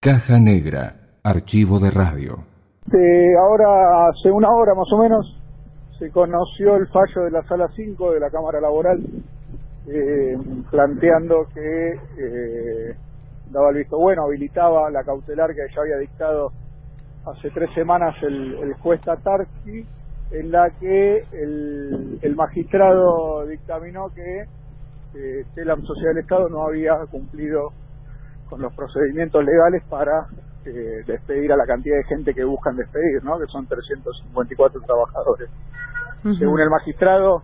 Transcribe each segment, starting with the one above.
Caja Negra, archivo de radio. Eh, ahora, hace una hora más o menos, se conoció el fallo de la Sala 5 de la Cámara Laboral, eh, planteando que eh, daba el visto bueno, habilitaba la cautelar que ya había dictado hace tres semanas el, el juez Tatarski, en la que el, el magistrado dictaminó que eh, Telam Sociedad del Estado no había cumplido con los procedimientos legales para eh, despedir a la cantidad de gente que buscan despedir, ¿no? que son 354 trabajadores. Según el magistrado,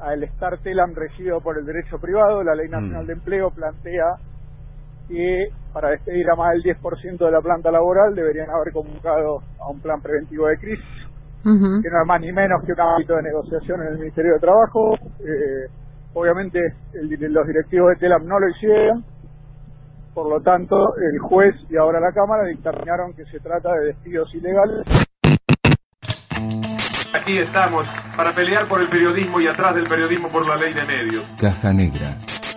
al estar Telam regido por el derecho privado, la Ley Nacional de Empleo plantea que para despedir a más del 10% de la planta laboral deberían haber convocado a un plan preventivo de crisis, que no es más ni menos que un ámbito de negociación en el Ministerio de Trabajo. Eh, obviamente el, los directivos de TELAM no lo hicieron, por lo tanto el juez y ahora la Cámara dictaminaron que se trata de despidos ilegales. Aquí estamos para pelear por el periodismo y atrás del periodismo por la ley de medios. Caja Negra.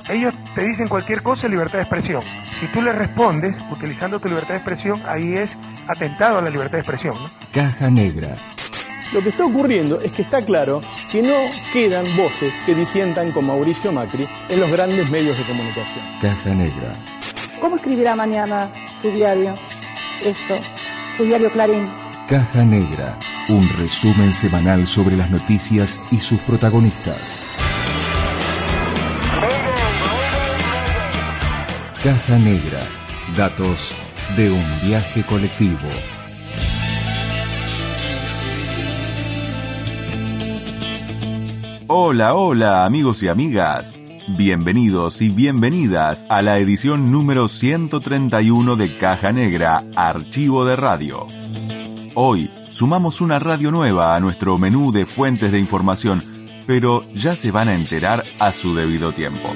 Ellos te dicen cualquier cosa, libertad de expresión. Si tú les respondes utilizando tu libertad de expresión, ahí es atentado a la libertad de expresión. ¿no? Caja Negra. Lo que está ocurriendo es que está claro que no quedan voces que disientan con Mauricio Macri en los grandes medios de comunicación. Caja Negra. ¿Cómo escribirá mañana su diario? Esto, su diario Clarín. Caja Negra. Un resumen semanal sobre las noticias y sus protagonistas. Caja Negra. Datos de un viaje colectivo. Hola, hola amigos y amigas. Bienvenidos y bienvenidas a la edición número 131 de Caja Negra, Archivo de Radio. Hoy sumamos una radio nueva a nuestro menú de fuentes de información, pero ya se van a enterar a su debido tiempo.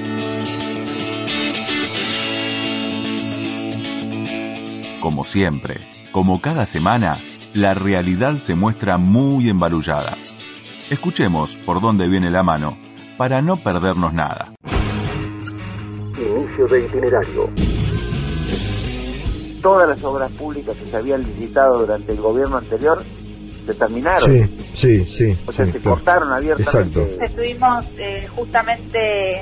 Como siempre, como cada semana, la realidad se muestra muy embarullada. Escuchemos por dónde viene la mano para no perdernos nada. Inicio de itinerario. Todas las obras públicas que se habían licitado durante el gobierno anterior se terminaron. Sí, sí, sí. O sea, sí, se claro. cortaron abiertamente. Exacto. Estuvimos eh, justamente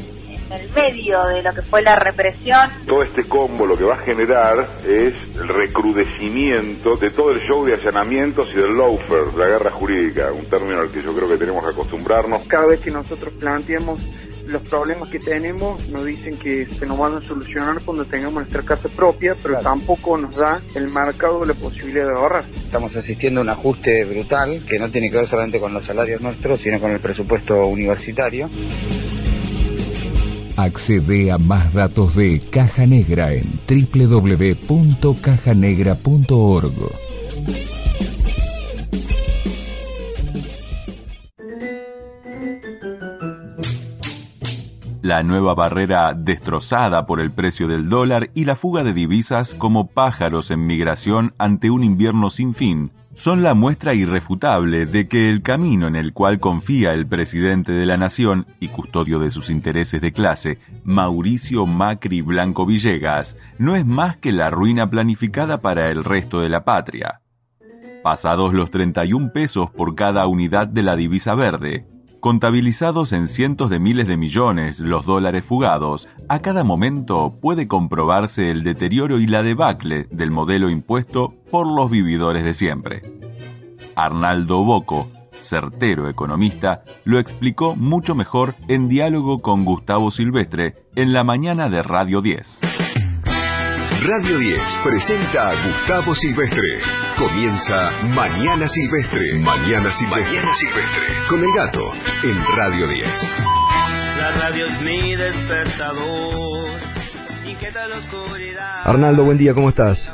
en el medio de lo que fue la represión. Todo este combo lo que va a generar es el recrudecimiento de todo el show de allanamientos y del lawfare, la guerra jurídica, un término al que yo creo que tenemos que acostumbrarnos. Cada vez que nosotros planteamos los problemas que tenemos, nos dicen que se nos van a solucionar cuando tengamos nuestra casa propia, pero tampoco nos da el marcado de la posibilidad de ahorrar. Estamos asistiendo a un ajuste brutal que no tiene que ver solamente con los salarios nuestros, sino con el presupuesto universitario. Accede a más datos de Caja Negra en www.cajanegra.org. La nueva barrera destrozada por el precio del dólar y la fuga de divisas como pájaros en migración ante un invierno sin fin son la muestra irrefutable de que el camino en el cual confía el presidente de la nación y custodio de sus intereses de clase, Mauricio Macri Blanco Villegas, no es más que la ruina planificada para el resto de la patria. Pasados los 31 pesos por cada unidad de la divisa verde, Contabilizados en cientos de miles de millones los dólares fugados, a cada momento puede comprobarse el deterioro y la debacle del modelo impuesto por los vividores de siempre. Arnaldo Boco, certero economista, lo explicó mucho mejor en diálogo con Gustavo Silvestre en la mañana de Radio 10. Radio 10 presenta a Gustavo Silvestre. Comienza Mañana Silvestre. Mañana Silvestre. Mañana Silvestre. Con el gato en Radio 10. La radio es mi despertador. Inquieta la oscuridad. Arnaldo, buen día, ¿cómo estás?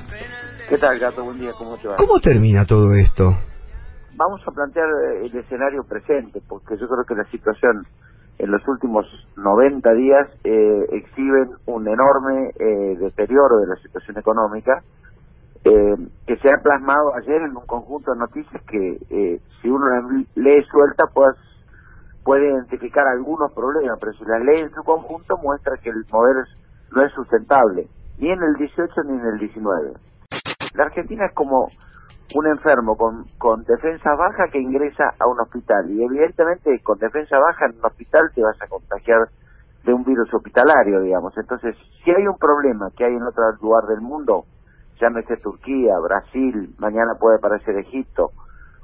¿Qué tal, gato? Buen día, ¿cómo te va? ¿Cómo termina todo esto? Vamos a plantear eh, el escenario presente, porque yo creo que la situación en los últimos 90 días eh, exhiben un enorme eh, deterioro de la situación económica eh, que se ha plasmado ayer en un conjunto de noticias que eh, si uno las lee suelta pues puede identificar algunos problemas, pero si las lee en su conjunto muestra que el modelo no es sustentable. ni en el 18 ni en el 19. La Argentina es como un enfermo con, con defensa baja que ingresa a un hospital y evidentemente con defensa baja en un hospital te vas a contagiar de un virus hospitalario, digamos. Entonces, si hay un problema que hay en otro lugar del mundo, llámese Turquía, Brasil, mañana puede parecer Egipto,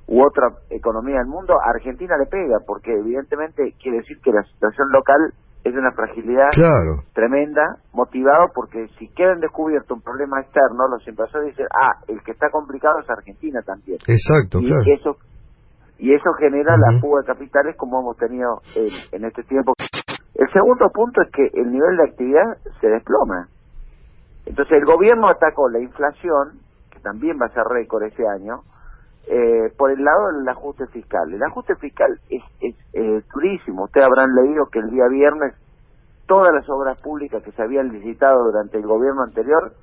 u otra economía del mundo, Argentina le pega, porque evidentemente quiere decir que la situación local es una fragilidad Claro. tremenda, motivado porque si queda en descubierto un problema externo, los inversores dicen, ah, el que está complicado es Argentina también. Exacto, y claro. eso y eso genera la fuga de capitales como hemos tenido en, en este tiempo. El segundo punto es que el nivel de actividad se desploma. Entonces el gobierno atacó la inflación, que también va a ser récord ese año, eh, por el lado del ajuste fiscal. El ajuste fiscal es, es eh, durísimo. Ustedes habrán leído que el día viernes todas las obras públicas que se habían licitado durante el gobierno anterior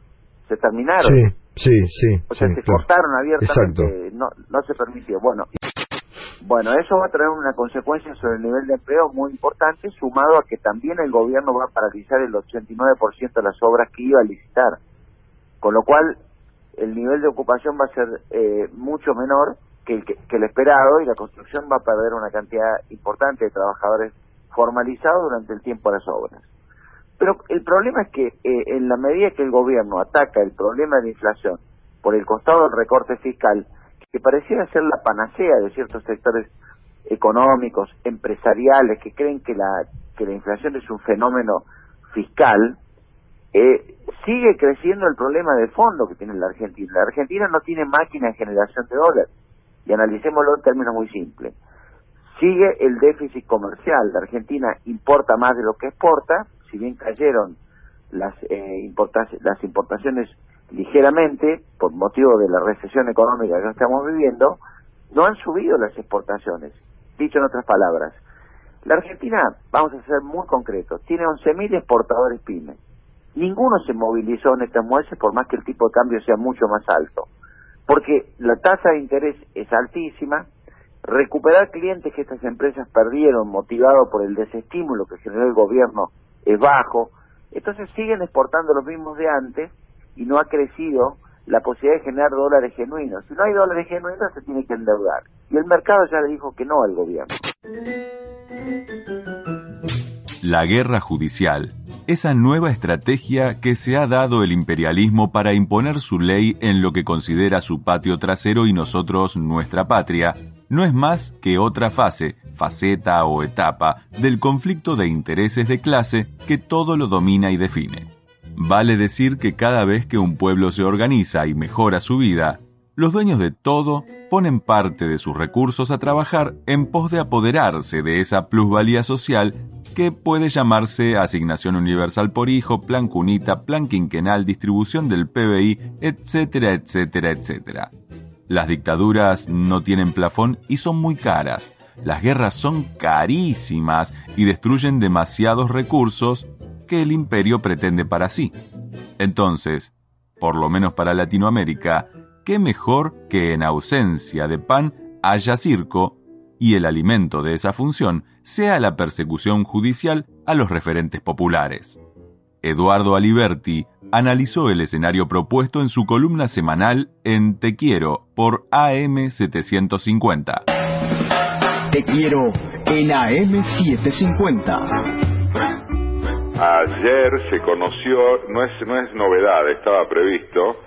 se terminaron. Sí, sí, sí. O sea, sí, se claro. cortaron abiertamente, Exacto. no, no se permitió. Bueno, bueno, eso va a traer una consecuencia sobre el nivel de empleo muy importante, sumado a que también el gobierno va a paralizar el 89% de las obras que iba a licitar. Con lo cual, el nivel de ocupación va a ser eh, mucho menor que el, que, el esperado y la construcción va a perder una cantidad importante de trabajadores formalizados durante el tiempo de las obras. Pero el problema es que eh, en la medida que el gobierno ataca el problema de la inflación por el costado del recorte fiscal, que pareciera ser la panacea de ciertos sectores económicos, empresariales, que creen que la, que la inflación es un fenómeno fiscal, eh, sigue creciendo el problema de fondo que tiene la Argentina. La Argentina no tiene máquina de generación de dólares. Y analicémoslo en términos muy simples. Sigue el déficit comercial. La Argentina importa más de lo que exporta, si bien cayeron las, eh, las importaciones ligeramente por motivo de la recesión económica que estamos viviendo, no han subido las exportaciones. Dicho en otras palabras, la Argentina, vamos a ser muy concretos, tiene 11.000 exportadores pymes. Ninguno se movilizó en estos meses por más que el tipo de cambio sea mucho más alto. Porque la tasa de interés es altísima, recuperar clientes que estas empresas perdieron motivado por el desestímulo que generó el gobierno es bajo, entonces siguen exportando los mismos de antes y no ha crecido la posibilidad de generar dólares genuinos. Si no hay dólares genuinos se tiene que endeudar. Y el mercado ya le dijo que no al gobierno. La guerra judicial, esa nueva estrategia que se ha dado el imperialismo para imponer su ley en lo que considera su patio trasero y nosotros nuestra patria, no es más que otra fase, faceta o etapa del conflicto de intereses de clase que todo lo domina y define. Vale decir que cada vez que un pueblo se organiza y mejora su vida, los dueños de todo ponen parte de sus recursos a trabajar en pos de apoderarse de esa plusvalía social que puede llamarse asignación universal por hijo, plan cunita, plan quinquenal, distribución del PBI, etcétera, etcétera, etcétera. Las dictaduras no tienen plafón y son muy caras. Las guerras son carísimas y destruyen demasiados recursos que el imperio pretende para sí. Entonces, por lo menos para Latinoamérica, ¿qué mejor que en ausencia de pan haya circo y el alimento de esa función sea la persecución judicial a los referentes populares? Eduardo Aliberti analizó el escenario propuesto en su columna semanal en Te Quiero por AM750. Te quiero en AM750. Ayer se conoció, no es, no es novedad, estaba previsto,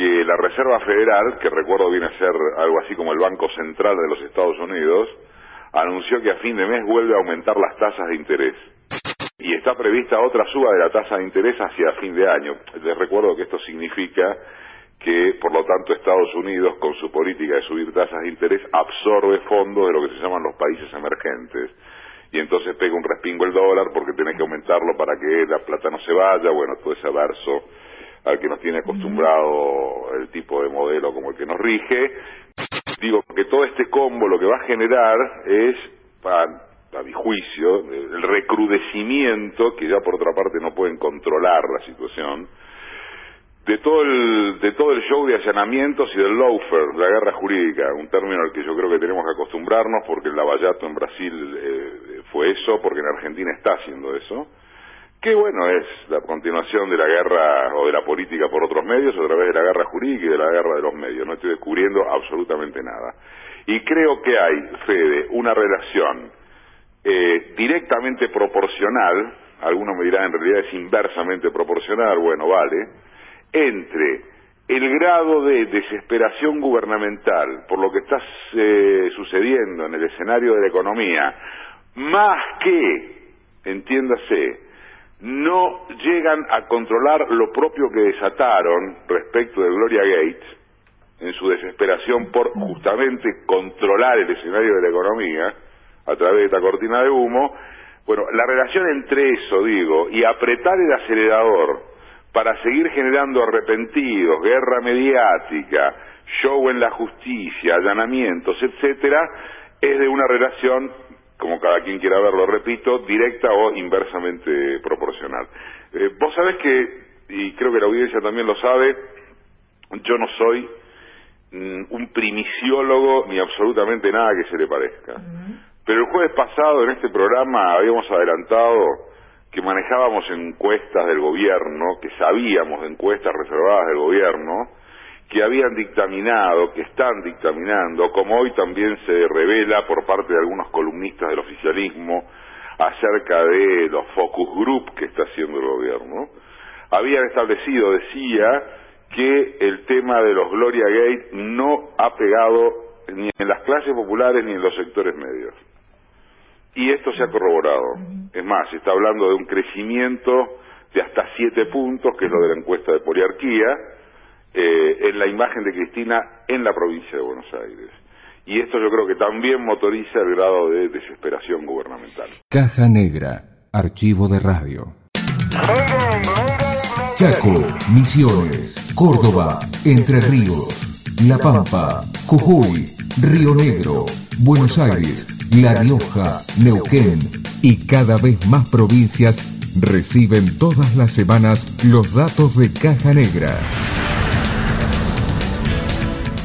que la Reserva Federal, que recuerdo viene a ser algo así como el Banco Central de los Estados Unidos, anunció que a fin de mes vuelve a aumentar las tasas de interés. Y está prevista otra suba de la tasa de interés hacia fin de año. Les recuerdo que esto significa que, por lo tanto, Estados Unidos, con su política de subir tasas de interés, absorbe fondos de lo que se llaman los países emergentes. Y entonces pega un respingo el dólar porque tiene que aumentarlo para que la plata no se vaya. Bueno, todo ese verso al que nos tiene acostumbrado el tipo de modelo como el que nos rige. Digo que todo este combo lo que va a generar es, para, a mi juicio, el recrudecimiento, que ya por otra parte no pueden controlar la situación, de todo el de todo el show de allanamientos y del lawfare, la guerra jurídica, un término al que yo creo que tenemos que acostumbrarnos porque el lavallato en Brasil eh, fue eso, porque en Argentina está haciendo eso, que bueno, es la continuación de la guerra o de la política por otros medios a través de la guerra jurídica y de la guerra de los medios. No estoy descubriendo absolutamente nada. Y creo que hay, Fede, una relación eh, directamente proporcional, algunos me dirán en realidad es inversamente proporcional, bueno, vale, entre el grado de desesperación gubernamental por lo que está eh, sucediendo en el escenario de la economía, más que, entiéndase, no llegan a controlar lo propio que desataron respecto de Gloria Gates en su desesperación por justamente controlar el escenario de la economía a través de esta cortina de humo. Bueno, la relación entre eso, digo, y apretar el acelerador para seguir generando arrepentidos, guerra mediática, show en la justicia, allanamientos, etcétera, es de una relación como cada quien quiera verlo, repito, directa o inversamente proporcional. Eh, vos sabés que, y creo que la audiencia también lo sabe, yo no soy mm, un primiciólogo ni absolutamente nada que se le parezca. Pero el jueves pasado en este programa habíamos adelantado que manejábamos encuestas del gobierno, que sabíamos de encuestas reservadas del gobierno, que habían dictaminado, que están dictaminando, como hoy también se revela por parte de algunos columnistas del oficialismo acerca de los focus group que está haciendo el gobierno, habían establecido, decía, que el tema de los Gloria Gate no ha pegado ni en las clases populares ni en los sectores medios. Y esto se ha corroborado. Es más, se está hablando de un crecimiento de hasta siete puntos, que es lo de la encuesta de poliarquía, eh, en la imagen de Cristina en la provincia de Buenos Aires. Y esto yo creo que también motoriza el grado de desesperación gubernamental. Caja Negra, archivo de radio. Chaco, Misiones, Córdoba, Entre Ríos, La Pampa, Jujuy, Río Negro, Buenos Aires, La Rioja, Neuquén y cada vez más provincias reciben todas las semanas los datos de Caja Negra.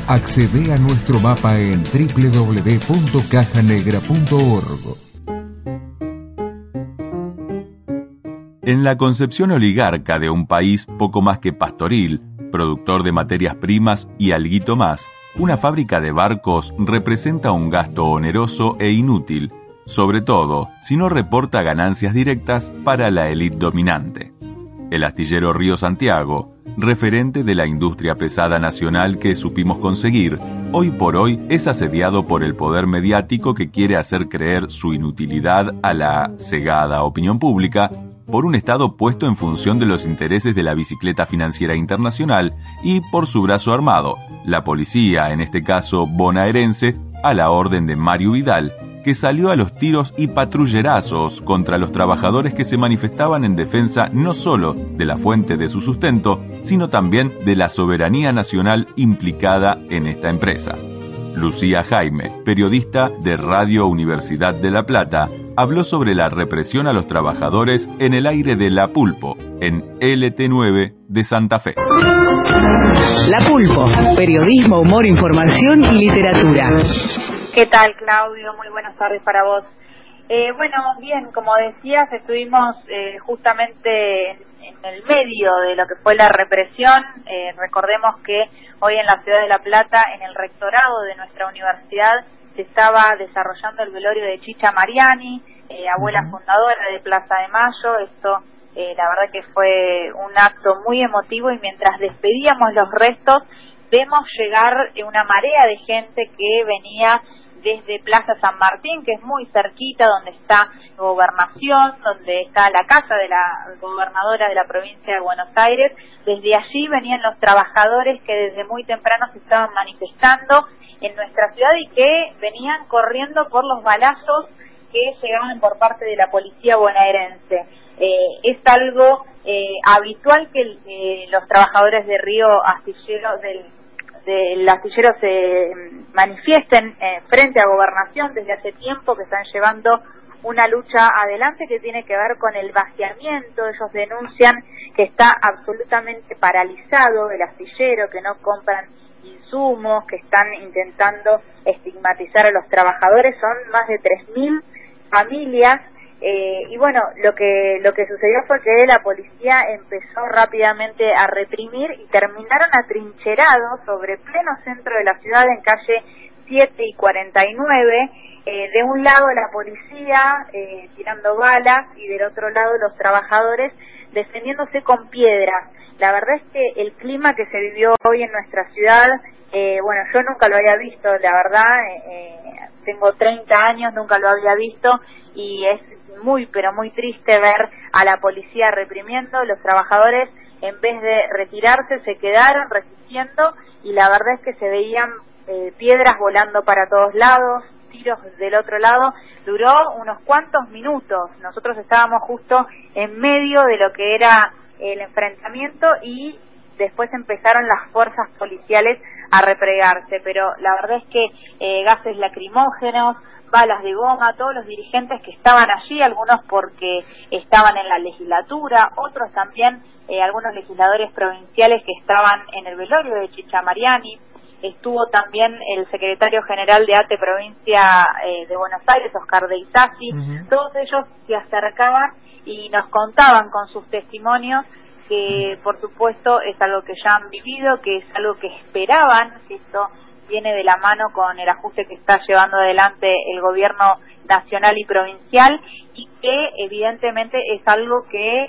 Accede a nuestro mapa en www.cajanegra.org. En la concepción oligarca de un país poco más que pastoril, productor de materias primas y alguito más, una fábrica de barcos representa un gasto oneroso e inútil, sobre todo si no reporta ganancias directas para la élite dominante. El astillero Río Santiago, referente de la industria pesada nacional que supimos conseguir, hoy por hoy es asediado por el poder mediático que quiere hacer creer su inutilidad a la cegada opinión pública por un Estado puesto en función de los intereses de la bicicleta financiera internacional y por su brazo armado, la policía, en este caso bonaerense, a la orden de Mario Vidal, que salió a los tiros y patrullerazos contra los trabajadores que se manifestaban en defensa no solo de la fuente de su sustento, sino también de la soberanía nacional implicada en esta empresa. Lucía Jaime, periodista de Radio Universidad de La Plata, habló sobre la represión a los trabajadores en el aire de La Pulpo, en LT9 de Santa Fe. La Pulpo, periodismo, humor, información y literatura. ¿Qué tal, Claudio? Muy buenas tardes para vos. Eh, bueno, bien, como decías, estuvimos eh, justamente en, el medio de lo que fue la represión. Eh, recordemos que hoy en la ciudad de La Plata, en el rectorado de nuestra universidad, se estaba desarrollando el velorio de Chicha Mariani, abuela fundadora de Plaza de Mayo. Esto, la verdad que fue un acto muy emotivo y mientras despedíamos los restos, vemos llegar una marea de gente que venía desde Plaza San Martín, que es muy cerquita, donde está Gobernación, donde está la casa de la gobernadora de la provincia de Buenos Aires. Desde allí venían los trabajadores que desde muy temprano se estaban manifestando en nuestra ciudad y que venían corriendo por los balazos que llegaban por parte de la policía bonaerense. Eh, es algo eh, habitual que eh, los trabajadores de Río Astillero del del astillero se manifiesten eh, frente a gobernación desde hace tiempo que están llevando una lucha adelante que tiene que ver con el vaciamiento. Ellos denuncian que está absolutamente paralizado el astillero, que no compran insumos, que están intentando estigmatizar a los trabajadores. Son más de 3.000 familias Eh, y bueno, lo que, lo que sucedió fue que la policía empezó rápidamente a reprimir y terminaron atrincherados sobre pleno centro de la ciudad en calle 7 y 49. Eh, de un lado la policía eh, tirando balas y del otro lado los trabajadores defendiéndose con piedras. La verdad es que el clima que se vivió hoy en nuestra ciudad, eh, bueno, yo nunca lo había visto, la verdad, eh, tengo 30 años, nunca lo había visto y es muy, pero muy triste ver a la policía reprimiendo, los trabajadores en vez de retirarse se quedaron resistiendo y la verdad es que se veían eh, piedras volando para todos lados, tiros del otro lado, duró unos cuantos minutos. Nosotros estábamos justo en medio de lo que era el enfrentamiento y después empezaron las fuerzas policiales a repregarse, pero la verdad es que eh, gases lacrimógenos, balas de goma, todos los dirigentes que estaban allí, algunos porque estaban en la legislatura, otros también, eh, algunos legisladores provinciales que estaban en el velorio de Chicha Mariani, estuvo también el secretario general de ATE Provincia eh, de Buenos Aires, Oscar de Itasi, todos ellos se acercaban y nos contaban con sus testimonios que por supuesto es algo que ya han vivido, que es algo que esperaban, que esto viene de la mano con el ajuste que está llevando adelante el gobierno nacional y provincial y que evidentemente es algo que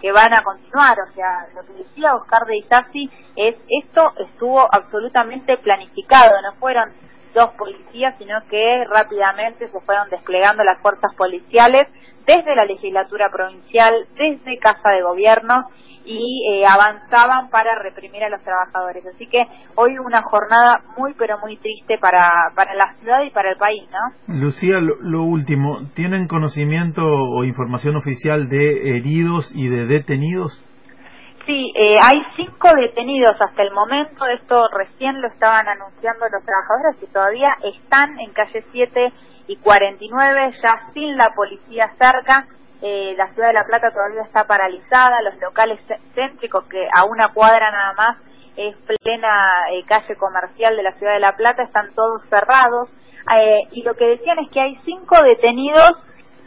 que van a continuar, o sea, lo que decía Oscar de Isasi es esto estuvo absolutamente planificado, no fueron dos policías, sino que rápidamente se fueron desplegando las fuerzas policiales desde la legislatura provincial, desde Casa de Gobierno y eh, avanzaban para reprimir a los trabajadores. Así que hoy una jornada muy pero muy triste para, para la ciudad y para el país, ¿no? Lucía, lo, último, ¿tienen conocimiento o información oficial de heridos y de detenidos? Sí, eh, hay cinco detenidos hasta el momento, esto recién lo estaban anunciando los trabajadores que todavía están en calle 7 y 49, ya sin la policía cerca, eh, la ciudad de La Plata todavía está paralizada, los locales céntricos que a una cuadra nada más es plena eh, calle comercial de la ciudad de La Plata están todos cerrados. Eh, y lo que decían es que hay cinco detenidos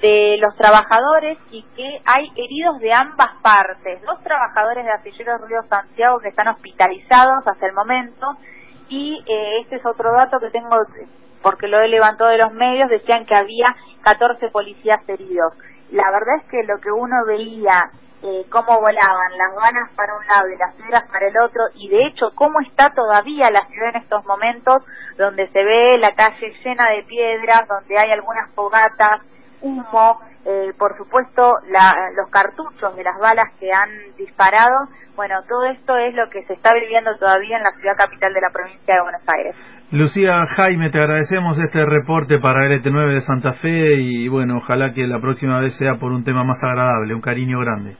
de los trabajadores y que hay heridos de ambas partes, dos trabajadores de Astilleros Río Santiago que están hospitalizados hasta el momento. Y este es otro dato que tengo porque lo he levantado de los medios, decían que había 14 policías heridos la verdad es que lo que uno veía, eh, cómo volaban las balas para un lado y las piedras para el otro, y de hecho cómo está todavía la ciudad en estos momentos, donde se ve la calle llena de piedras, donde hay algunas fogatas, humo, eh, por supuesto los cartuchos de las balas que han disparado, bueno, todo esto es lo que se está viviendo todavía en la ciudad capital de la provincia de Buenos Aires. Lucía Jaime, te agradecemos este reporte para LT9 de Santa Fe y bueno, ojalá que la próxima vez sea por un tema más agradable, un cariño grande.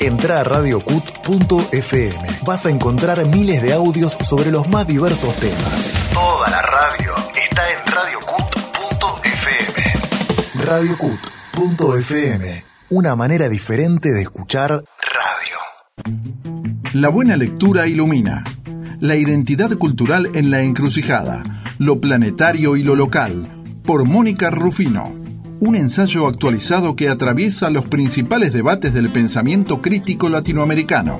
Entra a radiocut.fm. Vas a encontrar miles de audios sobre los más diversos temas. Toda la radio está en radiocut.fm. Una manera diferente de escuchar radio. La buena lectura ilumina la identidad cultural en la encrucijada, lo planetario y lo local, por Mónica Rufino. Un ensayo actualizado que atraviesa los principales debates del pensamiento crítico latinoamericano.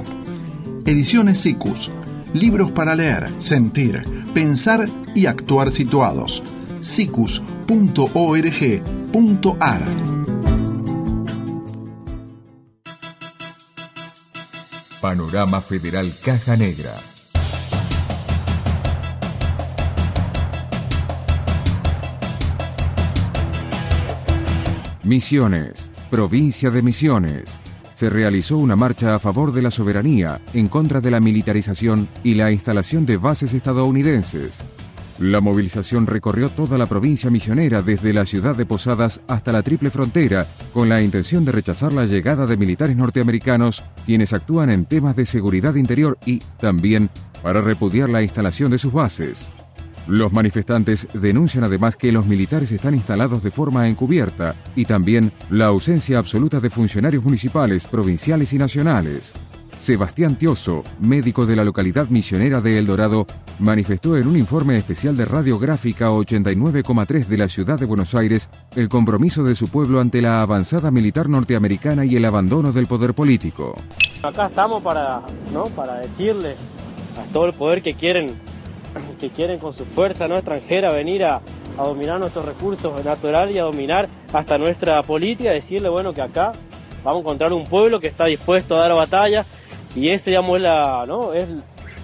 Ediciones SICUS. Libros para leer, sentir, pensar y actuar situados. sicus.org.ar Panorama Federal Caja Negra Misiones, provincia de Misiones. Se realizó una marcha a favor de la soberanía, en contra de la militarización y la instalación de bases estadounidenses. La movilización recorrió toda la provincia misionera desde la ciudad de Posadas hasta la Triple Frontera, con la intención de rechazar la llegada de militares norteamericanos, quienes actúan en temas de seguridad interior y, también, para repudiar la instalación de sus bases. Los manifestantes denuncian además que los militares están instalados de forma encubierta y también la ausencia absoluta de funcionarios municipales, provinciales y nacionales. Sebastián Tioso, médico de la localidad misionera de El Dorado, manifestó en un informe especial de Radiográfica 89,3 de la ciudad de Buenos Aires el compromiso de su pueblo ante la avanzada militar norteamericana y el abandono del poder político. Acá estamos para, ¿no? para decirle a todo el poder que quieren, que quieren con su fuerza no extranjera venir a, a dominar nuestros recursos naturales y a dominar hasta nuestra política, decirle bueno que acá vamos a encontrar un pueblo que está dispuesto a dar batalla y ese digamos es la,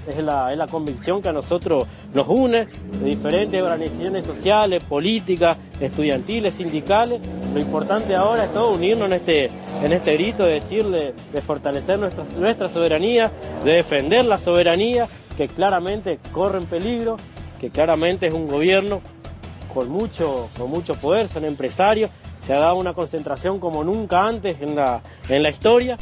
es la, es la convicción que a nosotros nos une de diferentes organizaciones sociales, políticas, estudiantiles, sindicales. Lo importante ahora es todo unirnos en este, en este grito de decirle, de fortalecer nuestra, nuestra soberanía, de defender la soberanía, que claramente corre en peligro, que claramente es un gobierno con mucho, con mucho poder, son empresarios, se ha dado una concentración como nunca antes en la, en la historia.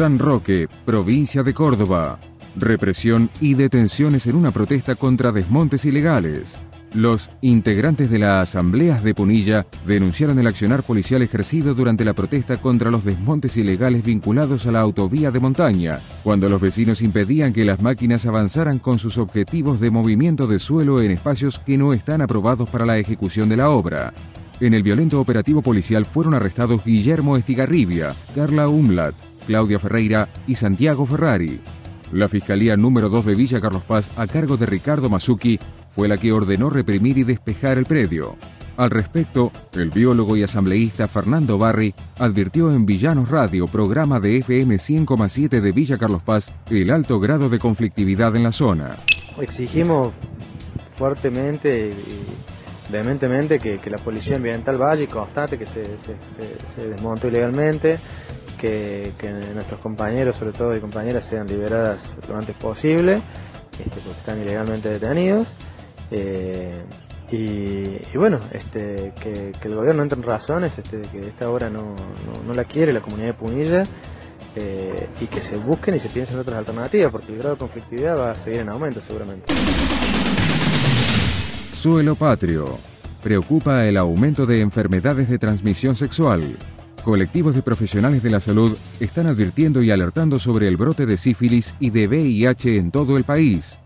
San Roque, provincia de Córdoba. Represión y detenciones en una protesta contra desmontes ilegales. Los integrantes de las asambleas de Punilla denunciaron el accionar policial ejercido durante la protesta contra los desmontes ilegales vinculados a la autovía de montaña, cuando los vecinos impedían que las máquinas avanzaran con sus objetivos de movimiento de suelo en espacios que no están aprobados para la ejecución de la obra. En el violento operativo policial fueron arrestados Guillermo Estigarribia, Carla Umlat, Claudia Ferreira y Santiago Ferrari. La Fiscalía número 2 de Villa Carlos Paz, a cargo de Ricardo Masuki, fue la que ordenó reprimir y despejar el predio. Al respecto, el biólogo y asambleísta Fernando Barri advirtió en Villanos Radio, programa de FM 100,7 de Villa Carlos Paz, el alto grado de conflictividad en la zona. Exigimos fuertemente y vehementemente que, la Policía Ambiental vaya y constate que se desmontó ilegalmente, que, nuestros compañeros, sobre todo y compañeras, sean liberadas lo antes posible, este, porque están ilegalmente detenidos. Eh, y, bueno, este, que, el gobierno entre en razones, este, que esta obra no, la quiere la comunidad de Punilla eh, y que se busquen y se piensen otras alternativas, porque el grado de conflictividad va a seguir en aumento seguramente. Suelo patrio. Preocupa el aumento de enfermedades de transmisión sexual. Colectivos de profesionales de la salud están advirtiendo y alertando sobre el brote de sífilis y de VIH en todo el país.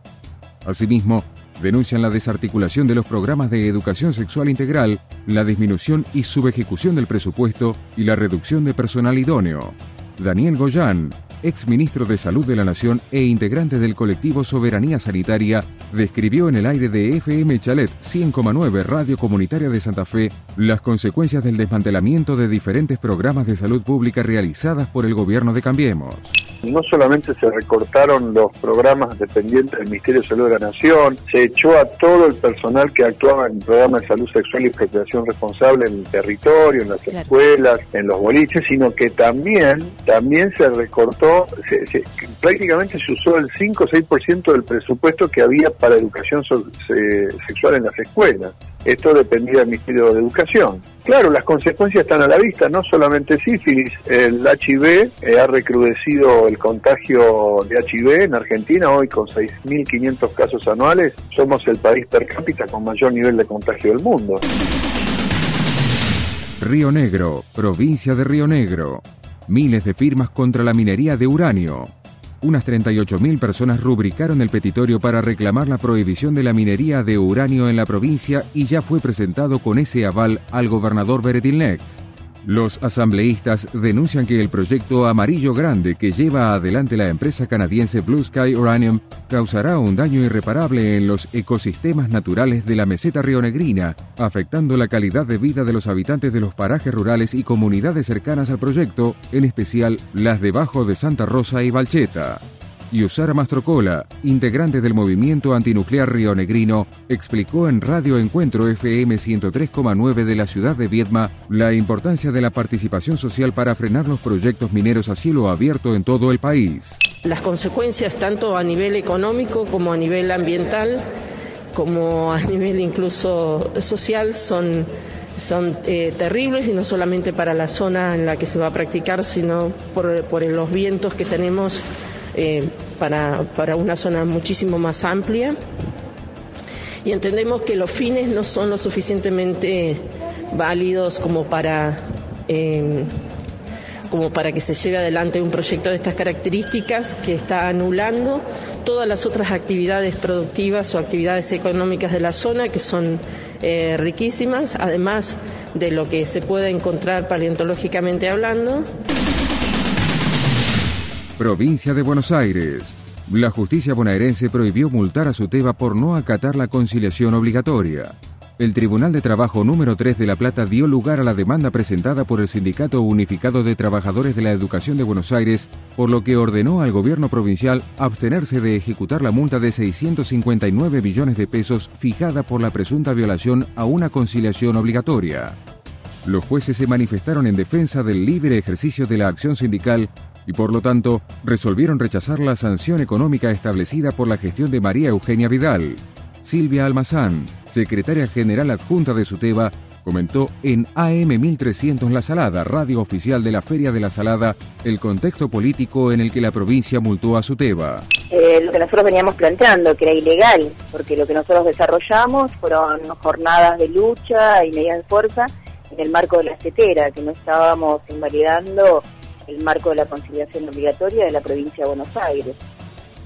Asimismo, denuncian la desarticulación de los programas de educación sexual integral, la disminución y subejecución del presupuesto y la reducción de personal idóneo. Daniel Goyán, ex ministro de Salud de la Nación e integrante del colectivo Soberanía Sanitaria, describió en el aire de FM Chalet 100,9 Radio Comunitaria de Santa Fe las consecuencias del desmantelamiento de diferentes programas de salud pública realizadas por el gobierno de Cambiemos. No solamente se recortaron los programas dependientes del Ministerio de Salud de la Nación, se echó a todo el personal que actuaba en programas de salud sexual y procreación responsable en el territorio, en las claro. escuelas, en los boliches, sino que también, también se recortó, se, se, prácticamente se usó el 5 o 6% del presupuesto que había para educación so, se, sexual en las escuelas. Esto dependía del Ministerio de Educación. Claro, las consecuencias están a la vista, no solamente sífilis, el HIV eh, ha recrudecido el contagio de HIV en Argentina, hoy con 6.500 casos anuales, somos el país per cápita con mayor nivel de contagio del mundo. Río Negro, provincia de Río Negro. Miles de firmas contra la minería de uranio unas 38.000 personas rubricaron el petitorio para reclamar la prohibición de la minería de uranio en la provincia y ya fue presentado con ese aval al gobernador Beretilnek. Los asambleístas denuncian que el proyecto Amarillo Grande que lleva adelante la empresa canadiense Blue Sky Uranium causará un daño irreparable en los ecosistemas naturales de la meseta rionegrina, afectando la calidad de vida de los habitantes de los parajes rurales y comunidades cercanas al proyecto, en especial las debajo de Santa Rosa y Valcheta. Yusara Mastrocola, integrante del movimiento antinuclear rionegrino, explicó en Radio Encuentro FM 103,9 de la ciudad de Viedma la importancia de la participación social para frenar los proyectos mineros a cielo abierto en todo el país. Las consecuencias tanto a nivel económico como a nivel ambiental, como a nivel incluso social, son son eh, terribles y no solamente para la zona en la que se va a practicar, sino por, por los vientos que tenemos eh, para, para una zona muchísimo más amplia. Y entendemos que los fines no son lo suficientemente válidos como para, eh, como para que se lleve adelante un proyecto de estas características que está anulando todas las otras actividades productivas o actividades económicas de la zona que son eh, riquísimas, además de lo que se puede encontrar paleontológicamente hablando. Provincia de Buenos Aires. La justicia bonaerense prohibió multar a Suteba por no acatar la conciliación obligatoria. El Tribunal de Trabajo número 3 de La Plata dio lugar a la demanda presentada por el Sindicato Unificado de Trabajadores de la Educación de Buenos Aires, por lo que ordenó al gobierno provincial abstenerse de ejecutar la multa de 659 millones de pesos fijada por la presunta violación a una conciliación obligatoria. Los jueces se manifestaron en defensa del libre ejercicio de la acción sindical y por lo tanto resolvieron rechazar la sanción económica establecida por la gestión de María Eugenia Vidal. Silvia Almazán, secretaria general adjunta de SUTEBA, comentó en AM 1300 La Salada, radio oficial de la Feria de la Salada, el contexto político en el que la provincia multó a SUTEBA. Eh, lo que nosotros veníamos planteando, que era ilegal, porque lo que nosotros desarrollamos fueron jornadas de lucha y medidas de fuerza en el marco de la CETERA, que no estábamos invalidando el marco de la conciliación obligatoria de la provincia de Buenos Aires.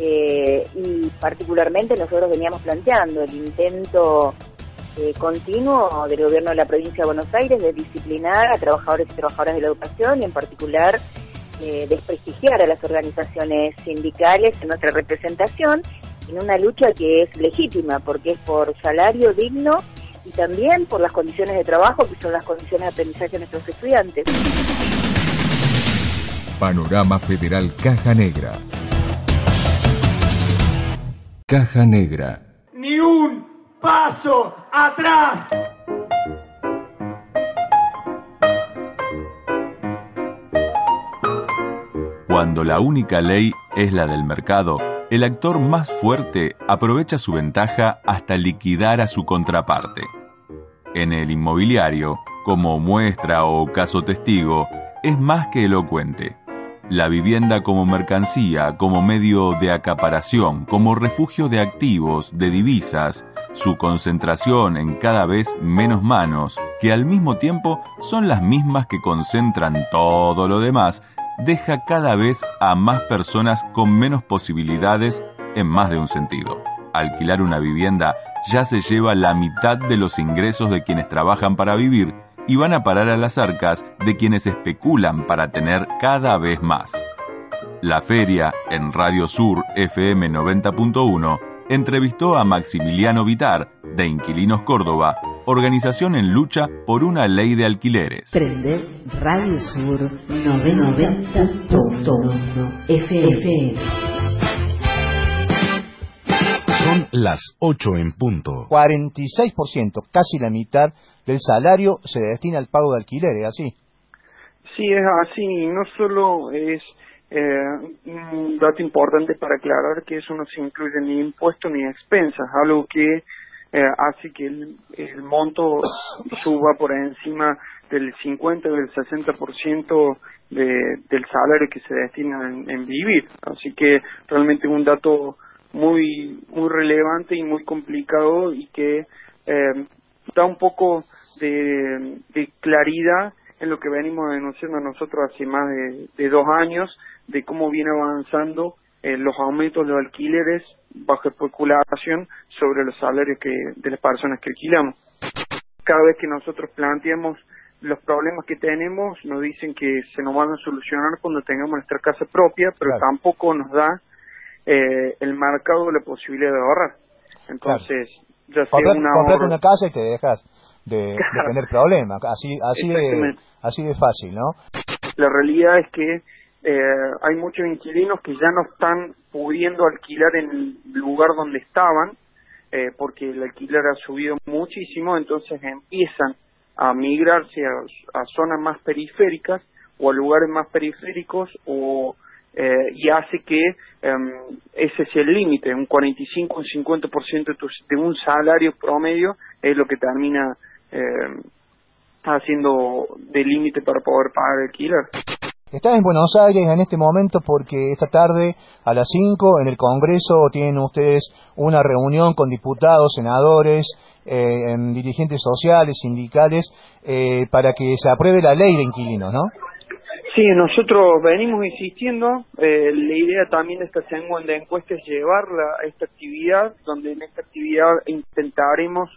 Eh, y particularmente nosotros veníamos planteando el intento eh, continuo del gobierno de la provincia de Buenos Aires de disciplinar a trabajadores y trabajadoras de la educación y en particular eh, desprestigiar a las organizaciones sindicales en nuestra representación en una lucha que es legítima porque es por salario digno y también por las condiciones de trabajo que son las condiciones de aprendizaje de nuestros estudiantes. Panorama Federal Caja Negra. Caja Negra. Ni un paso atrás. Cuando la única ley es la del mercado, el actor más fuerte aprovecha su ventaja hasta liquidar a su contraparte. En el inmobiliario, como muestra o caso testigo, es más que elocuente. La vivienda como mercancía, como medio de acaparación, como refugio de activos, de divisas, su concentración en cada vez menos manos, que al mismo tiempo son las mismas que concentran todo lo demás, deja cada vez a más personas con menos posibilidades en más de un sentido. Alquilar una vivienda ya se lleva la mitad de los ingresos de quienes trabajan para vivir y van a parar a las arcas de quienes especulan para tener cada vez más. La feria, en Radio Sur FM 90.1, entrevistó a Maximiliano Vitar, de Inquilinos Córdoba, organización en lucha por una ley de alquileres. Prende Radio Sur 90.1 FM. Son las 8 en punto. 46%, casi la mitad del salario se destina al pago de alquiler, ¿es así? Sí, es así. No solo es eh, un dato importante para aclarar que eso no se incluye ni impuestos ni expensas, algo que eh, hace que el, monto suba por encima del 50 o del 60% de, del salario que se destina en, en vivir. Así que realmente un dato muy muy relevante y muy complicado y que eh, da un poco de, de, claridad en lo que venimos denunciando nosotros hace más de, de dos años de cómo viene avanzando eh, los aumentos de los alquileres bajo especulación sobre los salarios que de las personas que alquilamos. Cada vez que nosotros planteamos los problemas que tenemos, nos dicen que se nos van a solucionar cuando tengamos nuestra casa propia, pero tampoco nos da eh, el mercado la posibilidad de ahorrar. Entonces, ya sea Comprate, una comprate una casa y te dejas de, de tener problemas, así así de, así de fácil, ¿no? La realidad es que eh, hay muchos inquilinos que ya no están pudiendo alquilar en el lugar donde estaban, eh, porque el alquiler ha subido muchísimo, entonces empiezan a migrarse a, a zonas más periféricas o a lugares más periféricos o eh, y hace que em, ese sea el límite, un 45, un 50% de, tu- de un salario promedio es lo que termina eh, haciendo de límite para poder pagar el alquiler. Estás en Buenos Aires en este momento porque esta tarde a las 5 en el Congreso tienen ustedes una reunión con diputados, senadores, eh, em, dirigentes sociales, sindicales, eh, para que se apruebe la ley de inquilinos, ¿no? Sí, nosotros venimos insistiendo. Eh, la idea también de esta segunda encuesta es llevarla a esta actividad, donde en esta actividad intentaremos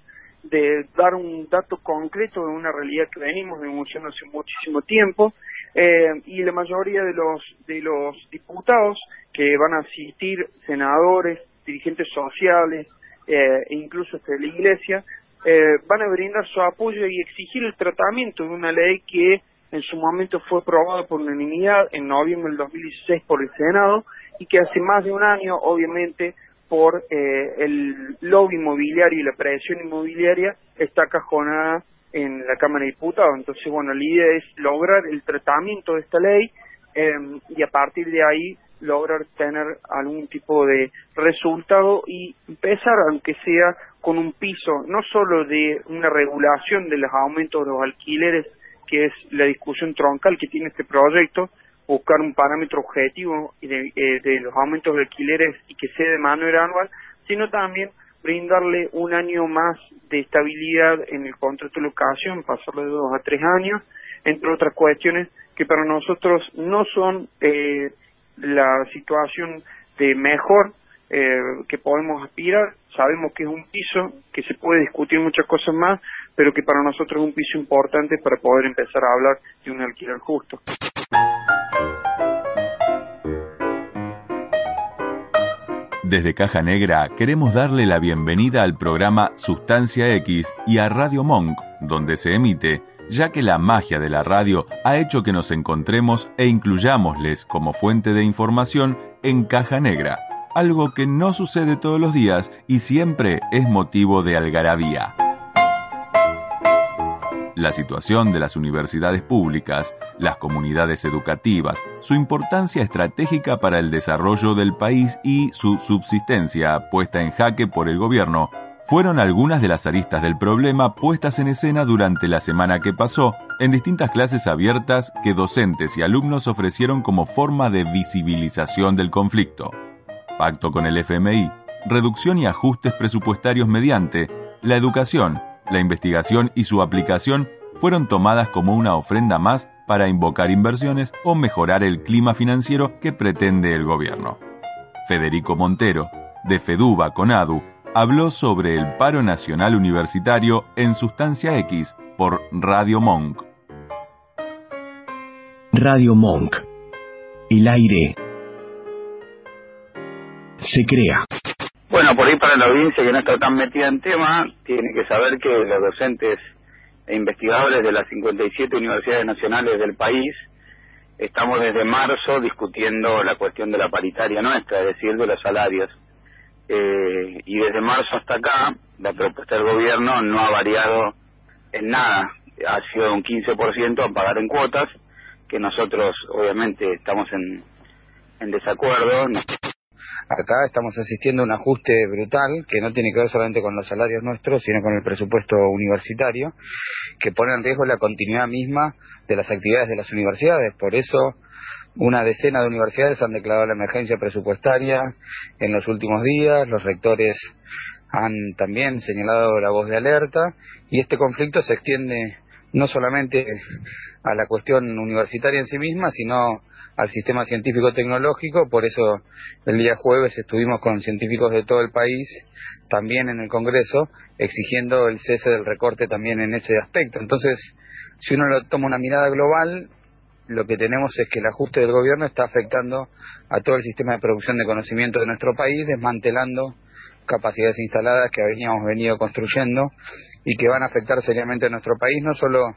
de dar un dato concreto de una realidad que venimos denunciando hace muchísimo tiempo eh, y la mayoría de los de los diputados que van a asistir, senadores, dirigentes sociales eh, e incluso de la Iglesia, eh, van a brindar su apoyo y exigir el tratamiento de una ley que en su momento fue aprobada por unanimidad en noviembre del 2016 por el Senado y que hace más de un año, obviamente, por eh, el lobby inmobiliario y la presión inmobiliaria está cajonada en la Cámara de Diputados. Entonces, bueno, la idea es lograr el tratamiento de esta ley eh, y a partir de ahí lograr tener algún tipo de resultado y empezar, aunque sea con un piso, no solo de una regulación de los aumentos de los alquileres, que es la discusión troncal que tiene este proyecto, buscar un parámetro objetivo de, eh, de los aumentos de alquileres y que sea de manera anual, sino también brindarle un año más de estabilidad en el contrato de locación, pasarlo de dos a tres años, entre otras cuestiones que para nosotros no son eh, la situación de mejor eh, que podemos aspirar. Sabemos que es un piso, que se puede discutir muchas cosas más, pero que para nosotros es un piso importante para poder empezar a hablar de un alquiler justo. Desde Caja Negra queremos darle la bienvenida al programa Sustancia X y a Radio Monk, donde se emite, ya que la magia de la radio ha hecho que nos encontremos e incluyámosles como fuente de información en Caja Negra, algo que no sucede todos los días y siempre es motivo de algarabía. La situación de las universidades públicas, las comunidades educativas, su importancia estratégica para el desarrollo del país y su subsistencia puesta en jaque por el gobierno fueron algunas de las aristas del problema puestas en escena durante la semana que pasó en distintas clases abiertas que docentes y alumnos ofrecieron como forma de visibilización del conflicto. Pacto con el FMI, reducción y ajustes presupuestarios mediante la educación, la investigación y su aplicación fueron tomadas como una ofrenda más para invocar inversiones o mejorar el clima financiero que pretende el gobierno. Federico Montero, de FEDUBA CONADU, habló sobre el paro nacional universitario en Sustancia X por Radio Monk. Radio Monk. El aire se crea. Bueno, por ahí para la audiencia que no está tan metida en tema, tiene que saber que los docentes e investigadores de las 57 universidades nacionales del país estamos desde marzo discutiendo la cuestión de la paritaria nuestra, es decir, de los salarios. Eh, y desde marzo hasta acá, la propuesta del gobierno no ha variado en nada. Ha sido un 15% a pagar en cuotas, que nosotros obviamente estamos en, en desacuerdo. Acá estamos asistiendo a un ajuste brutal que no tiene que ver solamente con los salarios nuestros, sino con el presupuesto universitario, que pone en riesgo la continuidad misma de las actividades de las universidades. Por eso, una decena de universidades han declarado la emergencia presupuestaria en los últimos días, los rectores han también señalado la voz de alerta y este conflicto se extiende no solamente a la cuestión universitaria en sí misma, sino al sistema científico-tecnológico. Por eso el día jueves estuvimos con científicos de todo el país, también en el Congreso, exigiendo el cese del recorte también en ese aspecto. Entonces, si uno lo toma una mirada global, lo que tenemos es que el ajuste del gobierno está afectando a todo el sistema de producción de conocimiento de nuestro país, desmantelando capacidades instaladas que habíamos venido construyendo y que van a afectar seriamente a nuestro país, no solo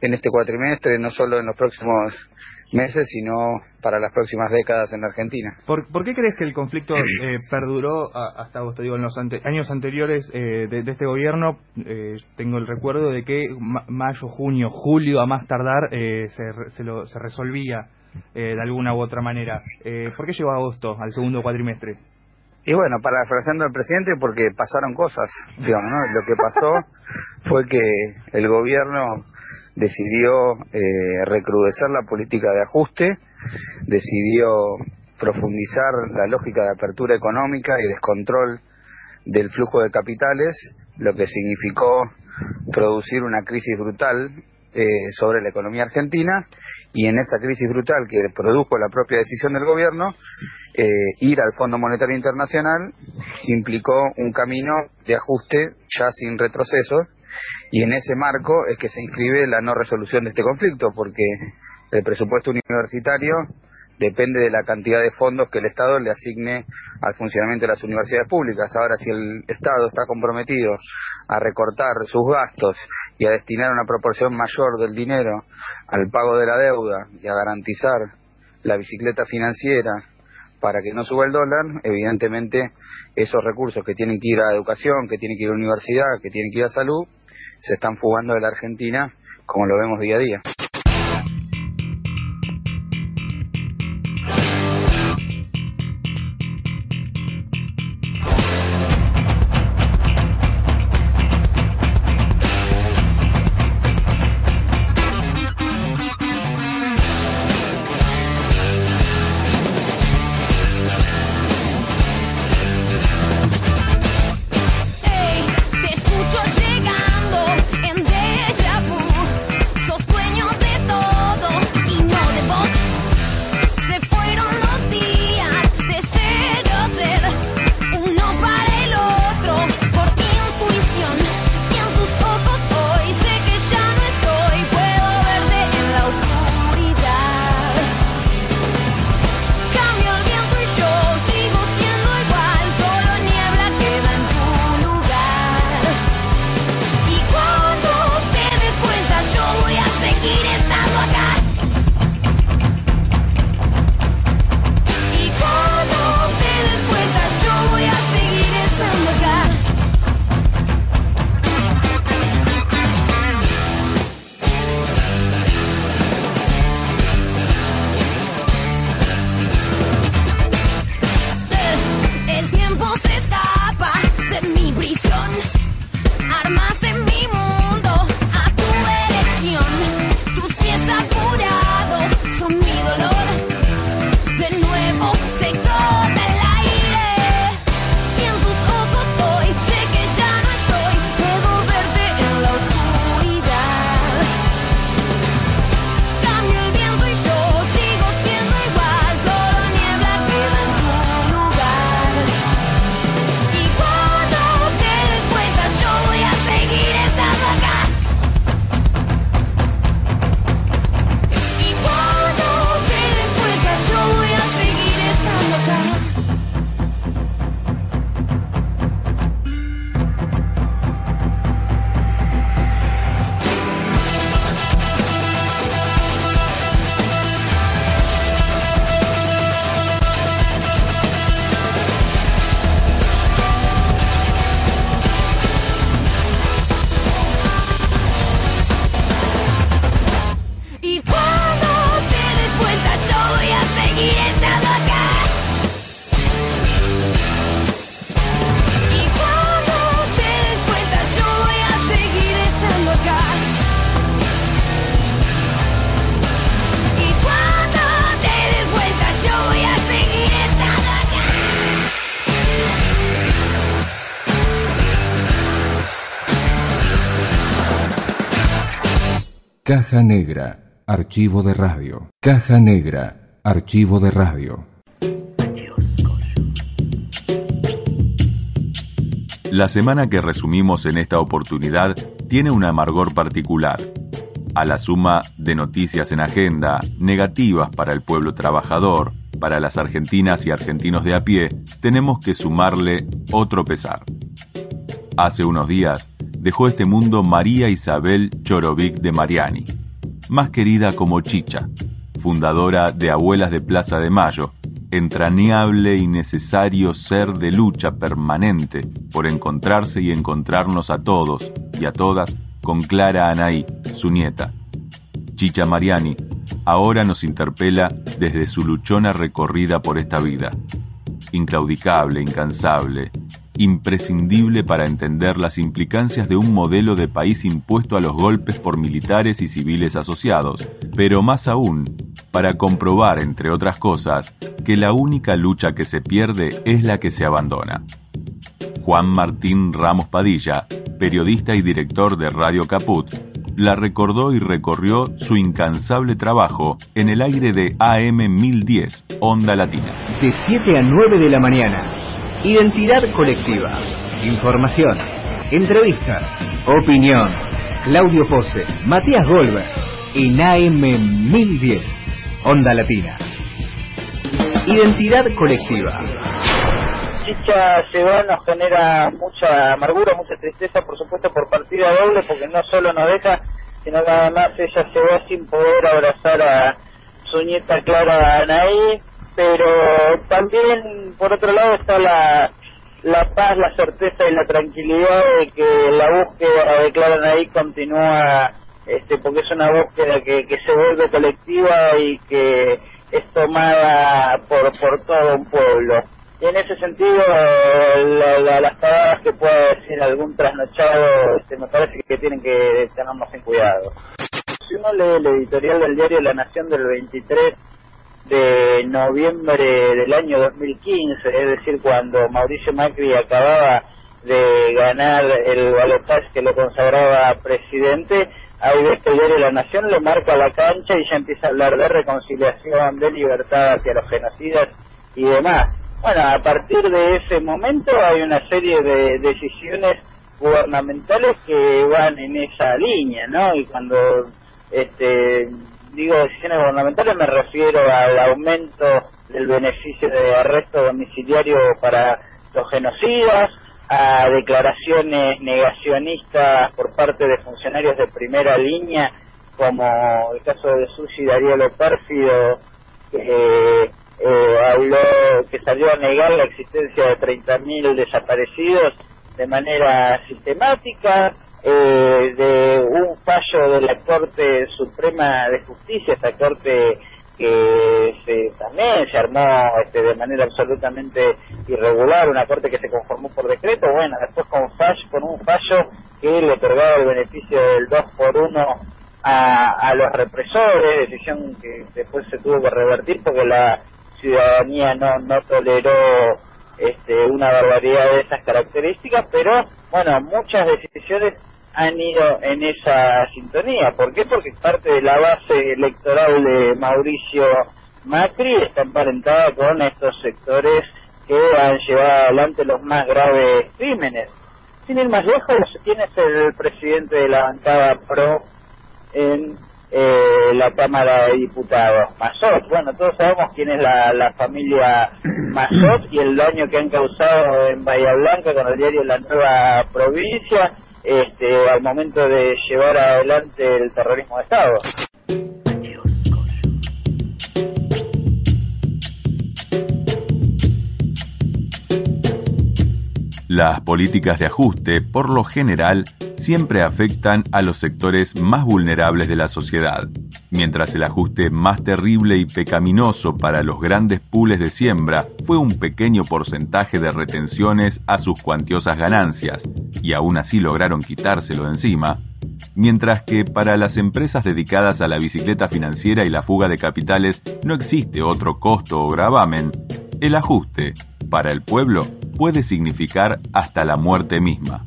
en este cuatrimestre, no solo en los próximos meses, sino para las próximas décadas en la Argentina. ¿Por, qué crees que el conflicto eh, perduró hasta, vos te digo, en los años anteriores eh, de, este gobierno? Eh, tengo el recuerdo de que mayo, junio, julio, a más tardar, se, se, lo, se resolvía de alguna u otra manera. ¿Por qué llegó a agosto, al segundo cuatrimestre? Y bueno, parafraseando al presidente, porque pasaron cosas, digamos, ¿no? Lo que pasó fue que el gobierno decidió eh, recrudecer la política de ajuste, decidió profundizar la lógica de apertura económica y descontrol del flujo de capitales, lo que significó producir una crisis brutal eh, sobre la economía argentina y en esa crisis brutal que produjo la propia decisión del gobierno, eh, ir al Fondo Monetario Internacional implicó un camino de ajuste ya sin retroceso y en ese marco es que se inscribe la no resolución de este conflicto porque el presupuesto universitario depende de la cantidad de fondos que el Estado le asigne al funcionamiento de las universidades públicas. Ahora, si el Estado está comprometido a recortar sus gastos y a destinar una proporción mayor del dinero al pago de la deuda y a garantizar la bicicleta financiera para que no suba el dólar, evidentemente esos recursos que tienen que ir a educación, que tienen que ir a universidad, que tienen que ir a salud, se están fugando de la Argentina como lo vemos día a día. Caja Negra, archivo de radio. Caja Negra, archivo de radio. La semana que resumimos en esta oportunidad tiene un amargor particular. A la suma de noticias en agenda negativas para el pueblo trabajador, para las argentinas y argentinos de a pie, tenemos que sumarle otro pesar. Hace unos días dejó este mundo María Isabel Chorovic de Mariani, más querida como Chicha, fundadora de Abuelas de Plaza de Mayo, entrañable y necesario ser de lucha permanente por encontrarse y encontrarnos a todos y a todas con Clara Anaí, su nieta. Chicha Mariani ahora nos interpela desde su luchona recorrida por esta vida. Inclaudicable, incansable, imprescindible para entender las implicancias de un modelo de país impuesto a los golpes por militares y civiles asociados, pero más aún, para comprobar, entre otras cosas, que la única lucha que se pierde es la que se abandona. Juan Martín Ramos Padilla, periodista y director de Radio Caput, la recordó y recorrió su incansable trabajo en el aire de AM 1010, Onda Latina. De 7 a 9 de la mañana. Identidad colectiva. Información. Entrevistas. Opinión. Claudio Pose, Matías Goldberg. En AM 1010, Onda Latina. Identidad colectiva. Chicha Cebá nos genera mucha amargura, mucha tristeza, por supuesto, por partida doble, porque no solo nos deja, sino que además ella se va sin poder abrazar a su nieta Clara Anaí, pero también, por otro lado, está la, la paz, la certeza y la tranquilidad de que la búsqueda de Clara Anaí continúa, este, porque es una búsqueda que, que se vuelve colectiva y que es tomada por, por todo un pueblo. Y en ese sentido, la, las palabras que pueda decir algún trasnochado, este, me parece que tienen que tenernos en cuidado. Si uno lee el editorial del diario La Nación del 23 de noviembre del año 2015, es decir, cuando Mauricio Macri acababa de ganar el balotaje que lo consagraba presidente, ahí diario La Nación le marca la cancha y ya empieza a hablar de reconciliación, de libertad hacia los genocidas y demás. Bueno, a partir de ese momento hay una serie de decisiones gubernamentales que van en esa línea, ¿no? Y cuando este, digo decisiones gubernamentales me refiero al aumento del beneficio de arresto domiciliario para los genocidas, a declaraciones negacionistas por parte de funcionarios de primera línea, como el caso de Susi Darío Pérfido, que eh, habló que salió a negar la existencia de 30.000 desaparecidos de manera sistemática, eh, de un fallo de la Corte Suprema de Justicia, esta Corte que se, también se armó este, de manera absolutamente irregular, una corte que se conformó por decreto, bueno, después con, fallo, con un fallo que le otorgaba el beneficio del 2 por 1 a, a los represores, decisión que después se tuvo que revertir porque la ciudadanía no, no toleró este, una barbaridad de esas características, pero bueno, muchas decisiones han ido en esa sintonía. ¿Por qué? Porque parte de la base electoral de Mauricio Macri está emparentada con estos sectores que han llevado adelante los más graves crímenes. Sin ir más lejos, ¿quién es el presidente de la bancada PRO en eh, la Cámara de Diputados, Mazot. Bueno, todos sabemos quién es la, la familia Mazot y el daño que han causado en Bahía Blanca con el diario La Nueva Provincia este, al momento de llevar adelante el terrorismo de Estado. Las políticas de ajuste, por lo general, siempre afectan a los sectores más vulnerables de la sociedad, mientras el ajuste más terrible y pecaminoso para los grandes pules de siembra fue un pequeño porcentaje de retenciones a sus cuantiosas ganancias, y aún así lograron quitárselo de encima, mientras que para las empresas dedicadas a la bicicleta financiera y la fuga de capitales no existe otro costo o gravamen, el ajuste, para el pueblo, puede significar hasta la muerte misma.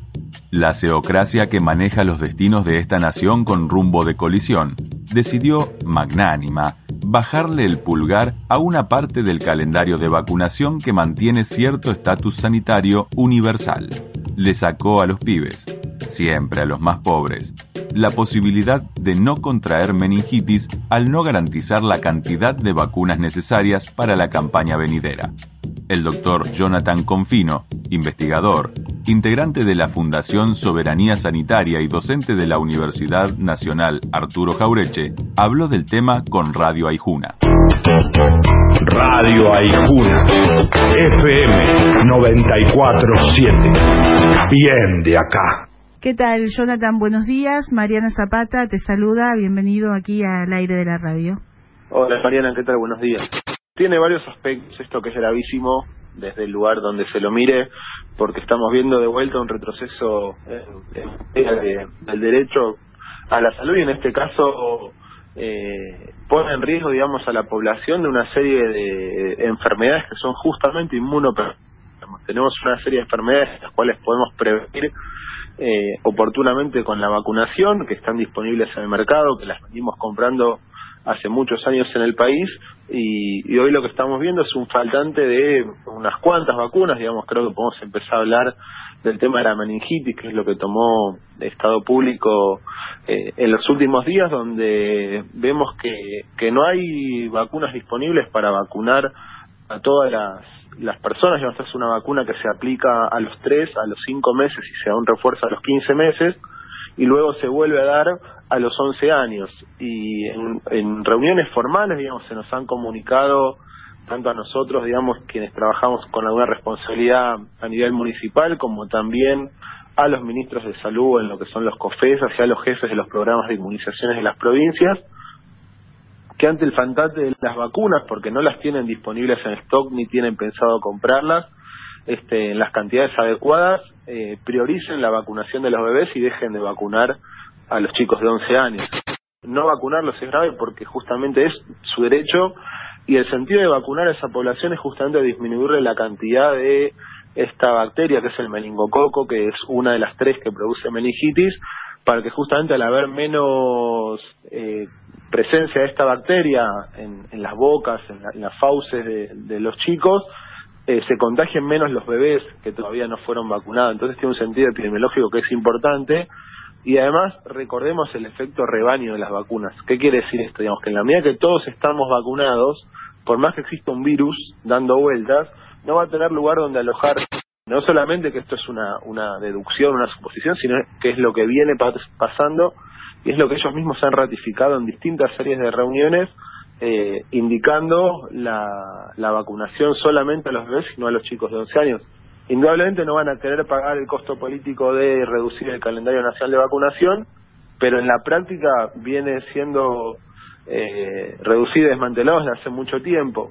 La ceocracia que maneja los destinos de esta nación con rumbo de colisión decidió, magnánima, bajarle el pulgar a una parte del calendario de vacunación que mantiene cierto estatus sanitario universal. Le sacó a los pibes, siempre a los más pobres, la posibilidad de no contraer meningitis al no garantizar la cantidad de vacunas necesarias para la campaña venidera el doctor Jonathan Confino, investigador, integrante de la Fundación Soberanía Sanitaria y docente de la Universidad Nacional Arturo Jaureche, habló del tema con Radio Aijuna. Radio Aijuna, FM 947. Bien de acá. ¿Qué tal, Jonathan? Buenos días. Mariana Zapata te saluda. Bienvenido aquí al aire de la radio. Hola, Mariana. ¿Qué tal? Buenos días. Tiene varios aspectos esto que es gravísimo desde el lugar donde se lo mire, porque estamos viendo de vuelta un retroceso eh, del derecho a la salud y en este caso eh, pone en riesgo, digamos, a la población de una serie de enfermedades que son justamente inmunoprevenciones. Tenemos una serie de enfermedades las cuales podemos prevenir eh, oportunamente con la vacunación, que están disponibles en el mercado, que las venimos comprando hace muchos años en el país y, hoy lo que estamos viendo es un faltante de unas cuantas vacunas, digamos, creo que podemos empezar a hablar del tema de la meningitis, que es lo que tomó Estado Público eh, en los últimos días, donde vemos que, que no hay vacunas disponibles para vacunar a todas las, las personas, ya es una vacuna que se aplica a los 3, a los 5 meses y se da un refuerzo a los 15 meses, y luego se vuelve a dar a los 11 años. Y en, reuniones formales, digamos, se nos han comunicado tanto a nosotros, digamos, quienes trabajamos con alguna responsabilidad a nivel municipal, como también a los ministros de salud en lo que son los COFESAS y a los jefes de los programas de inmunizaciones de las provincias, que ante el fantasma de las vacunas, porque no las tienen disponibles en stock ni tienen pensado comprarlas, este, en las cantidades adecuadas, eh, prioricen la vacunación de los bebés y dejen de vacunar a los chicos de 11 años. No vacunarlos es grave porque justamente es su derecho y el sentido de vacunar a esa población es justamente disminuirle la cantidad de esta bacteria que es el meningococo, que es una de las tres que produce meningitis, para que justamente al haber menos eh, presencia de esta bacteria en, las bocas, en, las fauces de, los chicos, eh, se contagien menos los bebés que todavía no fueron vacunados. Entonces tiene un sentido epidemiológico que es importante y además recordemos el efecto rebaño de las vacunas. ¿Qué quiere decir esto? Digamos que en la medida que todos estamos vacunados, por más que exista un virus dando vueltas, no va a tener lugar donde alojar. No solamente que esto es una, una deducción, una suposición, sino que es lo que viene pasando y es lo que ellos mismos han ratificado en distintas series de reuniones, eh, indicando la, la vacunación solamente a los bebés y no a los chicos de 11 años indudablemente no van a querer pagar el costo político de reducir el calendario nacional de vacunación, pero en la práctica viene siendo eh, reducido y desmantelado desde hace mucho tiempo.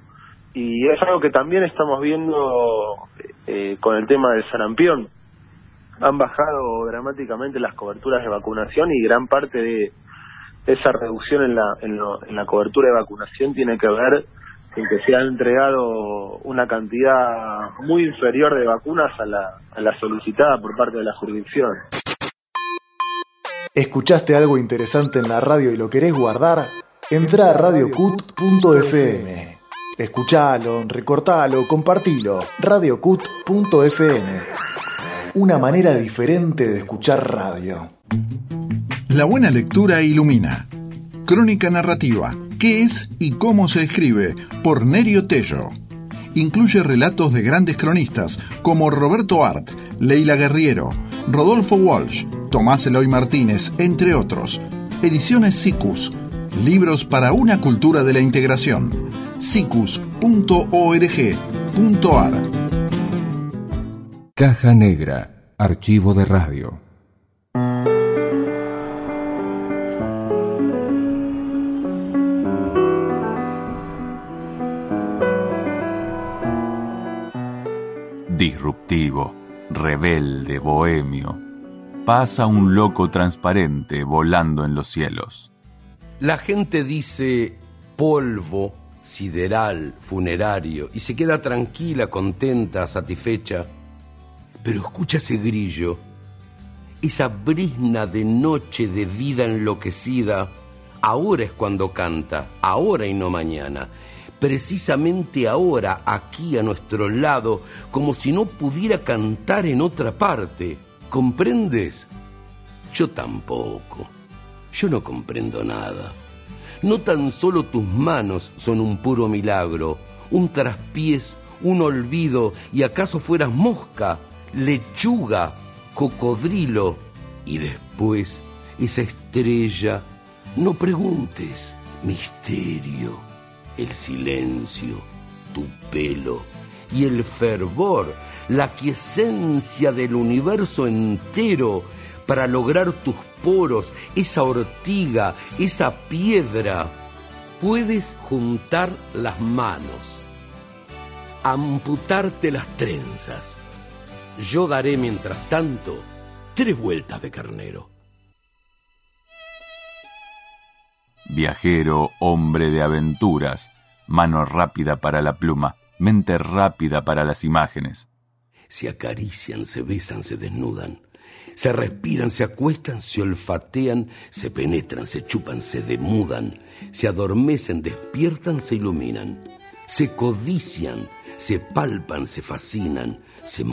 Y es algo que también estamos viendo eh, con el tema del sarampión. Han bajado dramáticamente las coberturas de vacunación y gran parte de esa reducción en la, en la cobertura de vacunación tiene que ver en que se ha entregado una cantidad muy inferior de vacunas a la, a la solicitada por parte de la jurisdicción. ¿Escuchaste algo interesante en la radio y lo querés guardar? Entra a radiocut.fm. Escuchalo, recortalo, compartilo. radiocut.fm. Una manera diferente de escuchar radio. La buena lectura ilumina. Crónica narrativa ¿Qué es y cómo se escribe? por Nerio Tello. Incluye relatos de grandes cronistas como Roberto Art, Leila Guerriero, Rodolfo Walsh, Tomás Eloy Martínez, entre otros. Ediciones SICUS. Libros para una cultura de la integración. sicus.org.ar Caja Negra. Archivo de Radio. Disruptivo, rebelde, bohemio. Pasa un loco transparente volando en los cielos. La gente dice polvo, sideral, funerario, y se queda tranquila, contenta, satisfecha. Pero escucha ese grillo, esa brisna de noche de vida enloquecida. Ahora es cuando canta, ahora y no mañana precisamente ahora, aquí a nuestro lado, como si no pudiera cantar en otra parte. ¿Comprendes? Yo tampoco. Yo no comprendo nada. No tan solo tus manos son un puro milagro, un traspiés, un olvido, y acaso fueras mosca, lechuga, cocodrilo, y después esa estrella. No preguntes, misterio el silencio, tu pelo y el fervor, la quiesencia del universo entero para lograr tus poros, esa ortiga, esa piedra. Puedes juntar las manos, amputarte las trenzas. Yo daré mientras tanto tres vueltas de carnero. Viajero, hombre de aventuras, mano rápida para la pluma, mente rápida para las imágenes. Se acarician, se besan, se desnudan, Se respiran, se acuestan, se olfatean, se penetran, se chupan, se demudan, se adormecen, despiertan, se iluminan, se codician, se palpan, se fascinan, se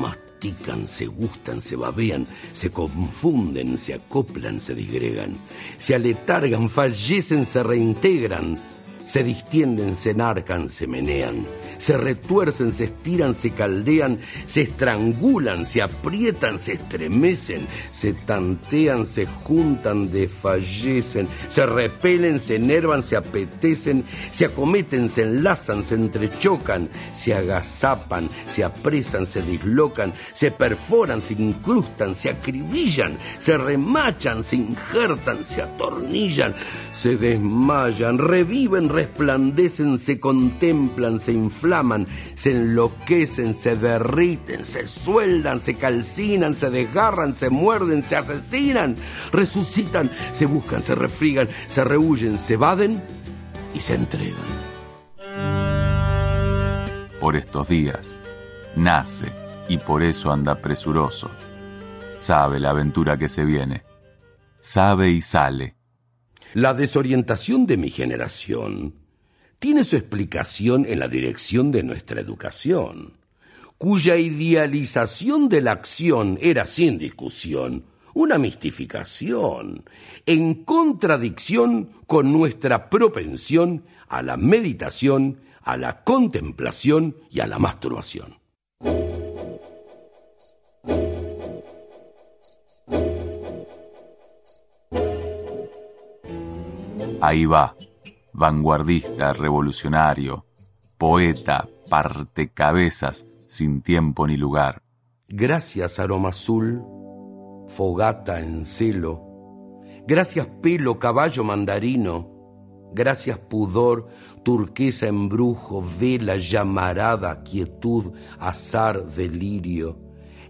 se gustan, se babean, se confunden, se acoplan, se disgregan, se aletargan, fallecen, se reintegran, se distienden, se narcan, se menean. Se retuercen, se estiran, se caldean, se estrangulan, se aprietan, se estremecen, se tantean, se juntan, desfallecen, se repelen, se enervan, se apetecen, se acometen, se enlazan, se entrechocan, se agazapan, se apresan, se dislocan, se perforan, se incrustan, se acribillan, se remachan, se injertan, se atornillan, se desmayan, reviven, resplandecen, se contemplan, se inflan, se enloquecen, se derriten, se sueldan, se calcinan, se desgarran, se muerden, se asesinan, resucitan, se buscan, se refrigan, se rehuyen, se evaden y se entregan. Por estos días, nace y por eso anda presuroso. Sabe la aventura que se viene. Sabe y sale. La desorientación de mi generación tiene su explicación en la dirección de nuestra educación, cuya idealización de la acción era sin discusión una mistificación, en contradicción con nuestra propensión a la meditación, a la contemplación y a la masturbación. Ahí va vanguardista, revolucionario, poeta, partecabezas, sin tiempo ni lugar. Gracias, aroma azul, fogata en celo. Gracias, pelo, caballo mandarino. Gracias, pudor, turquesa, embrujo, vela, llamarada, quietud, azar, delirio.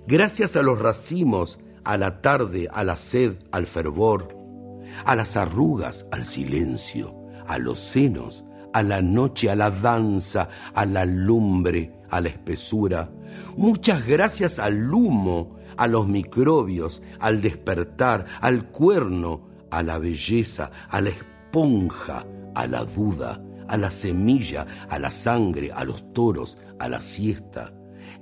Gracias a los racimos, a la tarde, a la sed, al fervor, a las arrugas, al silencio a los senos, a la noche, a la danza, a la lumbre, a la espesura. Muchas gracias al humo, a los microbios, al despertar, al cuerno, a la belleza, a la esponja, a la duda, a la semilla, a la sangre, a los toros, a la siesta.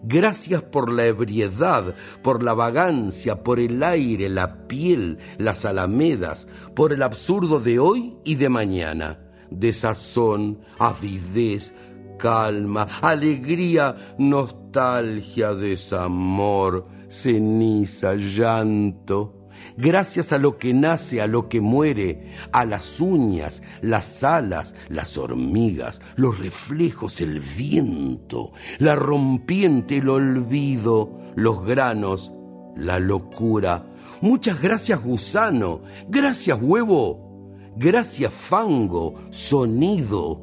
Gracias por la ebriedad, por la vagancia, por el aire, la piel, las alamedas, por el absurdo de hoy y de mañana. Desazón, avidez, calma, alegría, nostalgia, desamor, ceniza, llanto gracias a lo que nace, a lo que muere, a las uñas, las alas, las hormigas, los reflejos, el viento, la rompiente, el olvido, los granos, la locura. Muchas gracias gusano, gracias huevo, gracias fango, sonido,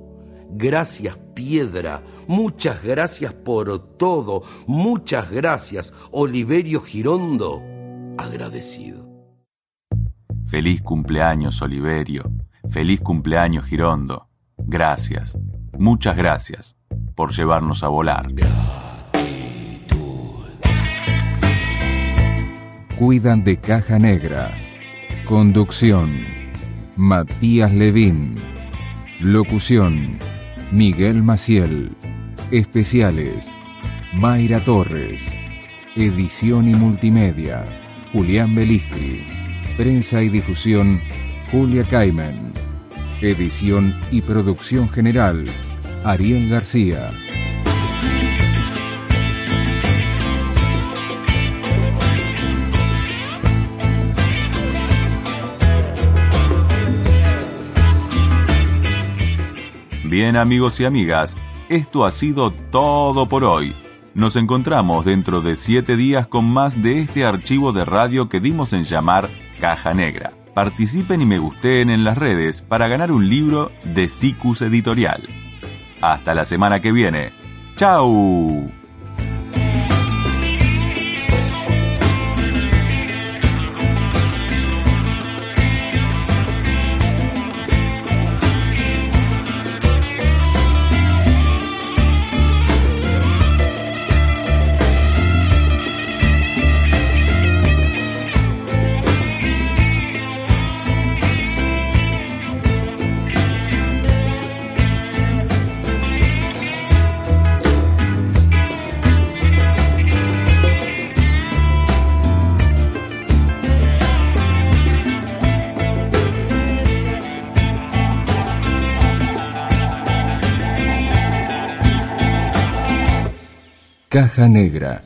gracias piedra, muchas gracias por todo, muchas gracias Oliverio Girondo, agradecido. Feliz cumpleaños, Oliverio. Feliz cumpleaños, Girondo. Gracias, muchas gracias por llevarnos a volar. Cuidan de Caja Negra. Conducción. Matías Levín. Locución. Miguel Maciel. Especiales. Mayra Torres. Edición y multimedia. Julián Belistri. Prensa y difusión, Julia Caimen. Edición y producción general, Ariel García. Bien amigos y amigas, esto ha sido todo por hoy. Nos encontramos dentro de siete días con más de este archivo de radio que dimos en llamar Caja Negra. Participen y me gusten en las redes para ganar un libro de Cicus Editorial. Hasta la semana que viene. ¡Chao! Negra.